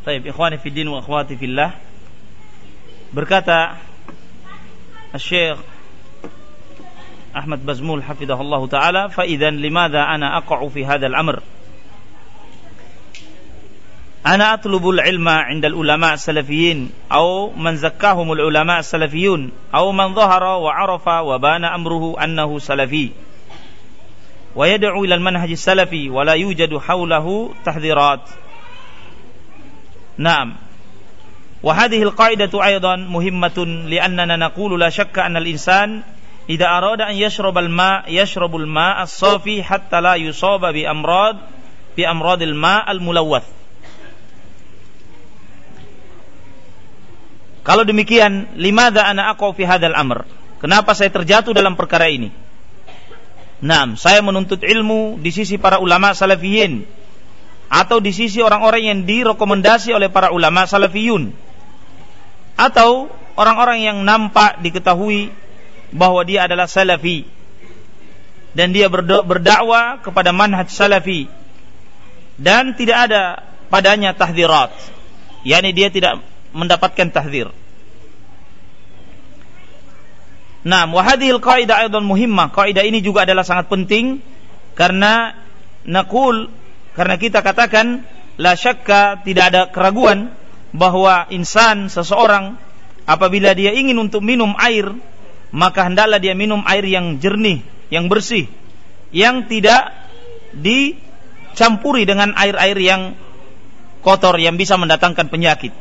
Baik, ikhwani fi din wa akhwati fillah. Berkata Syekh Ahmad Bazmul hafizahullah taala, "Fa idzan limadza ana aqa'u fi hadzal amr?" Ana atlubul ilma 'inda al-ulama salafiyin aw man zakkahumul ulama salafiyun aw man dhahara wa 'arafa wa bana amruhu annahu salafi. Ila al-manhaj salafi wa la yujadu hawlahu tahdhirat. نعم وهذه القاعدة أيضا مهمة لأننا نقول لا شك أن الإنسان إذا أراد أن يشرب الماء يشرب الماء الصافي حتى لا يصاب بأمراض بأمراض الماء الملوث Kalau demikian, limadha ana aqau fi hadzal amr? Kenapa saya terjatuh dalam perkara ini? Nah, saya menuntut ilmu di sisi para ulama salafiyin atau di sisi orang-orang yang direkomendasi oleh para ulama salafiyun. Atau orang-orang yang nampak diketahui bahwa dia adalah salafi. Dan dia berdakwah kepada manhaj salafi. Dan tidak ada padanya tahdirat. Yakni dia tidak mendapatkan tahdir. Nah, wahadil kaidah aidan muhimmah. Kaidah ini juga adalah sangat penting. Karena nakul karena kita katakan la syakka tidak ada keraguan bahwa insan seseorang apabila dia ingin untuk minum air maka hendaklah dia minum air yang jernih, yang bersih, yang tidak dicampuri dengan air-air yang kotor yang bisa mendatangkan penyakit.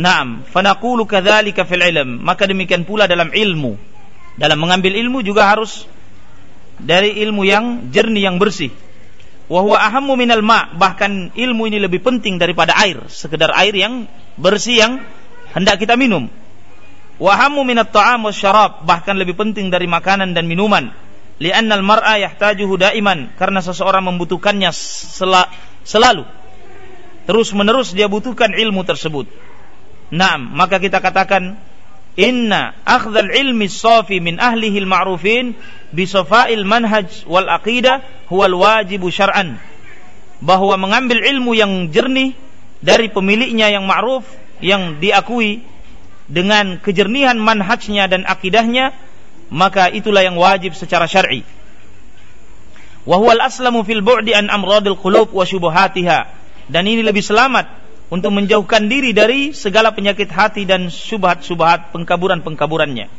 Naam, fanaqulu kadzalika fil ilm. Maka demikian pula dalam ilmu. Dalam mengambil ilmu juga harus dari ilmu yang jernih yang bersih wa huwa ahammu minal ma. Bahkan ilmu ini lebih penting daripada air. Sekedar air yang bersih yang hendak kita minum. Wa ahammu minat ta'am syarab. Bahkan lebih penting dari makanan dan minuman. Li'annal mar'a yahtajuhu daiman. Karena seseorang membutuhkannya sel selalu. Terus menerus dia butuhkan ilmu tersebut. Nah maka kita katakan inna akhdhal ilmi safi min ahlihi al-ma'rufin bi safa'il manhaj wal aqidah huwal wajibu syar'an. Bahwa mengambil ilmu yang jernih dari pemiliknya yang ma'ruf yang diakui dengan kejernihan manhajnya dan akidahnya maka itulah yang wajib secara syar'i. Wa huwal aslamu fil bu'di an amradil qulub wa syubuhatiha dan ini lebih selamat untuk menjauhkan diri dari segala penyakit hati dan subhat-subhat pengkaburan-pengkaburannya.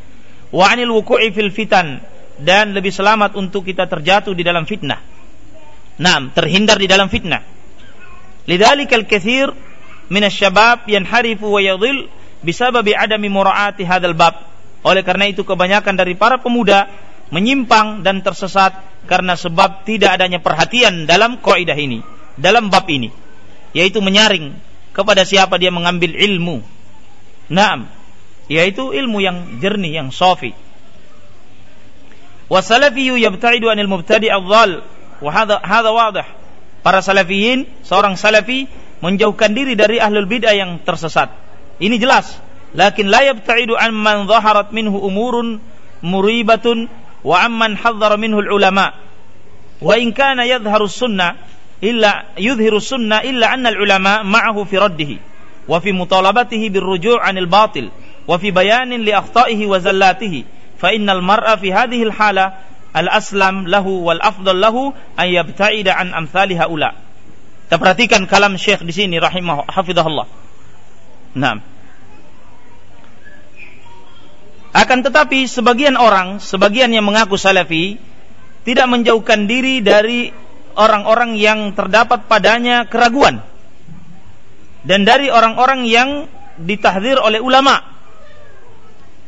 Wa anil wuku'i fil fitan dan lebih selamat untuk kita terjatuh di dalam fitnah. Naam, terhindar di dalam fitnah. Lidzalikal katsir min asy-syabab yanharifu wa yadhil bisababi adami mura'ati hadzal bab. Oleh karena itu kebanyakan dari para pemuda menyimpang dan tersesat karena sebab tidak adanya perhatian dalam kaidah ini, dalam bab ini, yaitu menyaring kepada siapa dia mengambil ilmu. Naam, yaitu ilmu yang jernih, yang sofi. Wasalafiyu yabta'idu anil mubtadi' adh-dhal. Wa hadha wadih. Para salafiyin, seorang salafi menjauhkan diri dari ahlul bid'ah yang tersesat. Ini jelas. Lakin la yabta'idu an man zaharat minhu umurun muribatun wa amman hadzara minhu ulama. Wa in kana yadhharu sunnah illa yudhiru sunnah illa anna ulama ma'ahu fi raddihi wa fi mutalabatihi birruju' 'anil batil wa fi bayanin li akhtaihi wa zallatihi. Fa innal mar'a fi hadhihi al hala al aslam lahu wal afdal lahu an yabta'ida an amsali haula. Kita perhatikan kalam Syekh di sini rahimah hafizahullah. Naam. Akan tetapi sebagian orang sebagian yang mengaku salafi tidak menjauhkan diri dari orang-orang yang terdapat padanya keraguan dan dari orang-orang yang ditahdir oleh ulama.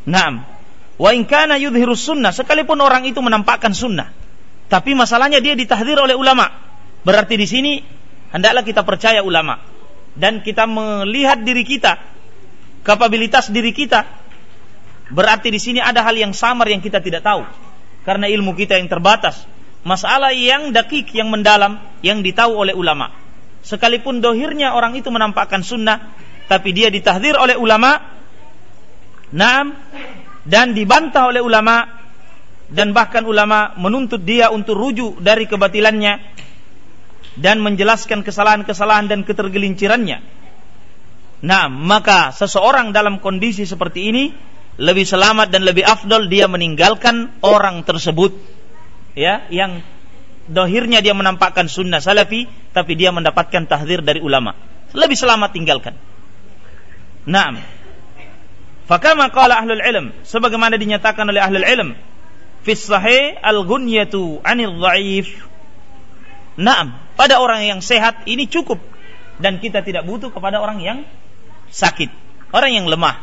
Naam. Wa in kana yudhiru sunnah, sekalipun orang itu menampakkan sunnah, tapi masalahnya dia ditahdir oleh ulama. Berarti di sini hendaklah kita percaya ulama dan kita melihat diri kita, kapabilitas diri kita. Berarti di sini ada hal yang samar yang kita tidak tahu karena ilmu kita yang terbatas masalah yang dakik, yang mendalam, yang ditahu oleh ulama. Sekalipun dohirnya orang itu menampakkan sunnah, tapi dia ditahdir oleh ulama, naam, dan dibantah oleh ulama, dan bahkan ulama menuntut dia untuk rujuk dari kebatilannya, dan menjelaskan kesalahan-kesalahan dan ketergelincirannya. Nah, maka seseorang dalam kondisi seperti ini lebih selamat dan lebih afdol dia meninggalkan orang tersebut ya yang dohirnya dia menampakkan sunnah salafi tapi dia mendapatkan tahdir dari ulama. Lebih selamat tinggalkan. Naam. Fakama qala ahlul ilm sebagaimana dinyatakan oleh ahlul ilm fi sahih al-ghunyatu 'anil dhaif. Naam. Pada orang yang sehat ini cukup. Dan kita tidak butuh kepada orang yang sakit. Orang yang lemah.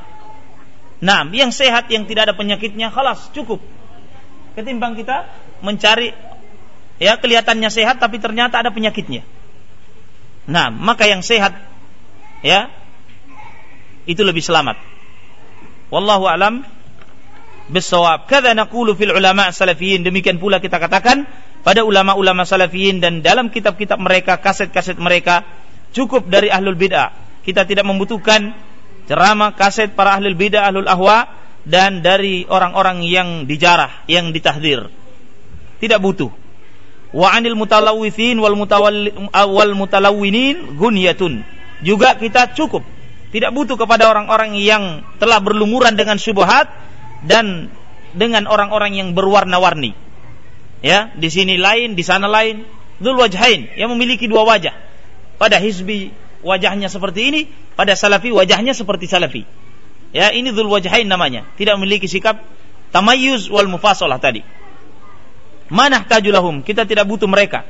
Nah, yang sehat yang tidak ada penyakitnya khalas cukup. Ketimbang kita mencari ya kelihatannya sehat tapi ternyata ada penyakitnya. Nah, maka yang sehat ya itu lebih selamat. Wallahu alam bisawab. Kada naqulu fil ulama salafiyin demikian pula kita katakan pada ulama-ulama salafiyin dan dalam kitab-kitab mereka, kaset-kaset mereka cukup dari ahlul bid'ah. Kita tidak membutuhkan ceramah kaset para ahli bidah ahlul ahwa dan dari orang-orang yang dijarah yang ditahdir tidak butuh wa anil mutalawwithin wal wal mutalawwinin gunyatun juga kita cukup tidak butuh kepada orang-orang yang telah berlumuran dengan syubhat dan dengan orang-orang yang berwarna-warni ya di sini lain di sana lain dzul wajhain yang memiliki dua wajah pada hizbi wajahnya seperti ini, pada salafi wajahnya seperti salafi. Ya, ini dzul wajhain namanya. Tidak memiliki sikap tamayuz wal mufasalah tadi. Mana tajulahum? Kita tidak butuh mereka.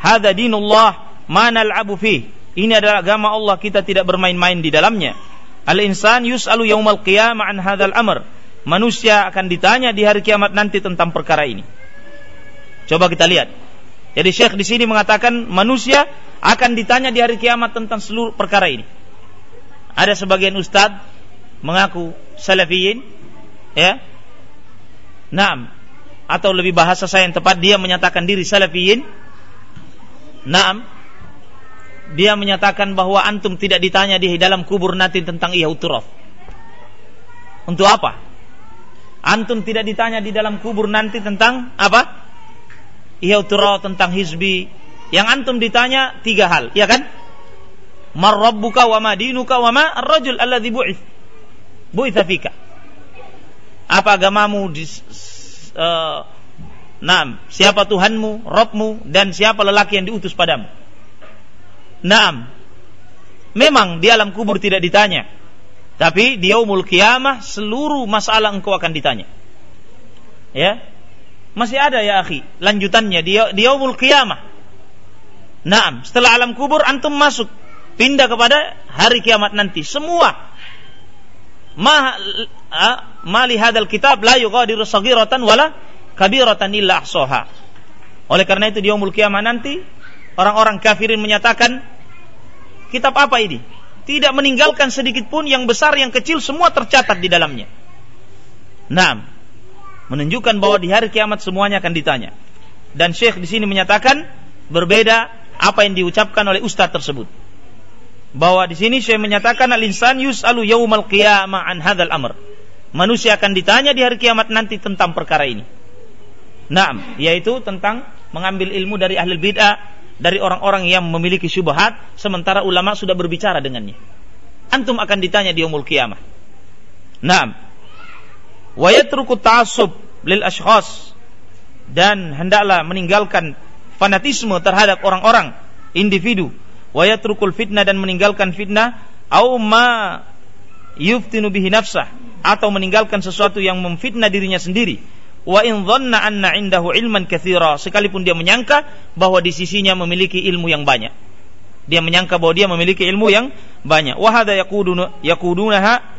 Hada dinullah mana al'abu fi. Ini adalah agama Allah, kita tidak bermain-main di dalamnya. Al-insan yus'alu yaumal qiyamah an hadzal amr. Manusia akan ditanya di hari kiamat nanti tentang perkara ini. Coba kita lihat. Jadi Syekh di sini mengatakan manusia akan ditanya di hari kiamat tentang seluruh perkara ini. Ada sebagian ustadz mengaku salafiyin, ya. Naam. Atau lebih bahasa saya yang tepat dia menyatakan diri salafiyin. Naam. Dia menyatakan bahwa antum tidak ditanya di dalam kubur nanti tentang ihauturaf. Untuk apa? Antum tidak ditanya di dalam kubur nanti tentang apa? Iyauturo tentang hizbi. Yang antum ditanya tiga hal, ya kan? Mar rabbuka wa ma dinuka wa ma ar-rajul alladhi bu'ith. Bu'itha fika. Apa agamamu uh, Naam, siapa Tuhanmu, Robmu, dan siapa lelaki yang diutus padamu? Naam. Memang di alam kubur tidak ditanya. Tapi di yaumul kiamah seluruh masalah engkau akan ditanya. Ya, masih ada ya akhi, lanjutannya dia dia yaumul qiyamah. Naam, setelah alam kubur antum masuk pindah kepada hari kiamat nanti. Semua ma ma li hadzal kitab la yughadiru saghiratan wala kabiratan illa ahsaha. Oleh karena itu di yaumul qiyamah nanti orang-orang kafirin menyatakan kitab apa ini? Tidak meninggalkan sedikit pun yang besar yang kecil semua tercatat di dalamnya. Naam, menunjukkan bahwa di hari kiamat semuanya akan ditanya. Dan Syekh di sini menyatakan berbeda apa yang diucapkan oleh ustaz tersebut. Bahwa di sini Syekh menyatakan al-insan yus'alu yaumal qiyamah an hadzal amr. Manusia akan ditanya di hari kiamat nanti tentang perkara ini. Naam, yaitu tentang mengambil ilmu dari ahli bid'ah, dari orang-orang yang memiliki syubhat, sementara ulama sudah berbicara dengannya. Antum akan ditanya di yaumul qiyamah. Naam, wa yatruku ta'assub lil ashkhas dan hendaklah meninggalkan fanatisme terhadap orang-orang individu wa fitnah dan meninggalkan fitnah au ma yuftinu nafsah atau meninggalkan sesuatu yang memfitnah dirinya sendiri. Wa in dhanna anna indahu ilman katsira sekalipun dia menyangka bahwa di sisinya memiliki ilmu yang banyak. Dia menyangka bahwa dia memiliki ilmu yang banyak. Wa yaquduna yaqudunaha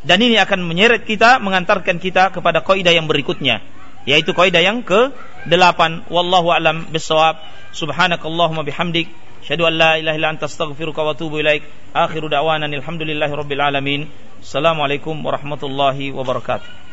dan ini akan menyeret kita mengantarkan kita kepada kaidah yang berikutnya yaitu kaidah yang ke-8 wallahu alam bisawab subhanakallahumma bihamdik. Syadu an la ilaha illa anta astaghfiruka wa atubu ilaik. Akhiru da'wana alhamdulillahi rabbil alamin. Assalamualaikum warahmatullahi wabarakatuh